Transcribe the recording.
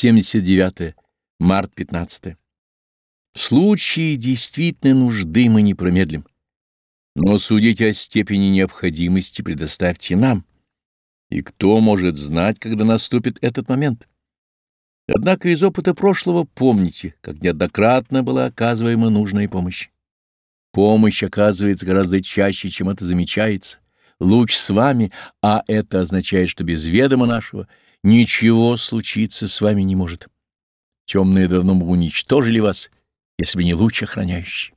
79. Март 15. В случае действительной нужды мы не промедлим, но судить о степени необходимости предоставьте нам. И кто может знать, когда наступит этот момент? Однако из опыта прошлого помните, как неоднократно была оказываема нужная помощь. Помощь оказывается гораздо чаще, чем это замечается. Луч с вами, а это означает, что без ведома нашего ничего случиться с вами не может. Темные давно бы уничтожили вас, если бы не луч охраняющий.